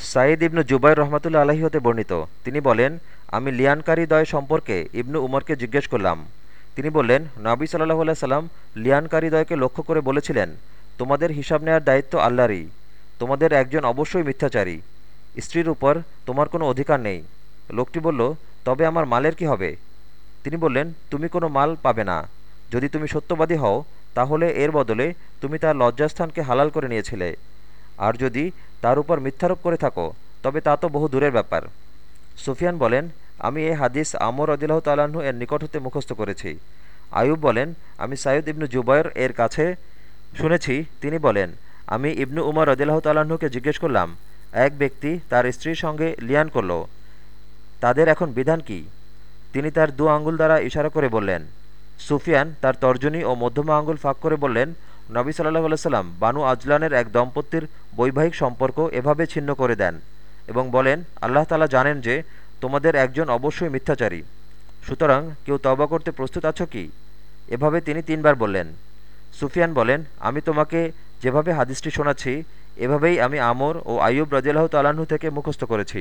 সাঈদ ইবনু জুবাইর রহমতুল্লা আলহী হতে বর্ণিত। তিনি বলেন, আমি লিয়ানকারী দয় সম্পর্কে ইবনু উমরকে জিজ্ঞেস করলাম। তিনি বললেন, নাবি সাল্লাহ আল্লাহ সাল্লাম লিয়ানকারী দয়কে লক্ষ্য করে বলেছিলেন, তোমাদের হিসাব নেওয়ার দায়িত্ব আল্লাহরই। তোমাদের একজন অবশ্যই মিথ্যাচারী। স্ত্রীর উপর তোমার কোনো অধিকার নেই। লোকটি বলল, তবে আমার মালের কি হবে? তিনি বললেন, তুমি কোনো মাল পাবে না। যদি তুমি সত্যবাদী হও, তাহলে এর বদলে তুমি তার লজ্জাস্থানকে হালাল করে নিয়েছিলে। আর যদি তার উপর মিথ্যারোপ করে থাকো, তবে তা তো বহু দূরের ব্যাপার। সুফিয়ান বলেন, আমি এই হাদিস আমর রদিল্লাহ তাল্লাহ্ন এর নিকট হতে মুখস্থ করেছি। আয়ুব বলেন, আমি সাইদ ইবনু জুবাইর এর কাছে শুনেছি। তিনি বলেন, আমি ইবনু উমর রদিল্লাহ তাল্লাহ্নকে জিজ্ঞেস করলাম, এক ব্যক্তি তার স্ত্রীর সঙ্গে লিয়ান করল, তাদের এখন বিধান কি? তিনি তার দু আঙ্গুল দ্বারা ইশারা করে বললেন, সুফিয়ান তার তর্জনী ও মধ্যমা আঙ্গুল ফাঁক করে বললেন নবী সাল্লাহ আলাইসাল্লাম বানু আজলানের এক দম্পতির বৈবাহিক সম্পর্ক এভাবে ছিন্ন করে দেন এবং বলেন, আল্লাহ তালা জানেন যে তোমাদের একজন অবশ্যই মিথ্যাচারী। সুতরাং কেউ তবা করতে প্রস্তুত আছো কি? এভাবে তিনি তিনবার বললেন। সুফিয়ান বলেন, আমি তোমাকে যেভাবে হাদিসটি শোনাচ্ছি, এভাবেই আমি আমর ও আয়ুব রাজিয়াল্লাহ তালাহু থেকে মুখস্থ করেছি।